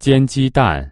煎鸡蛋。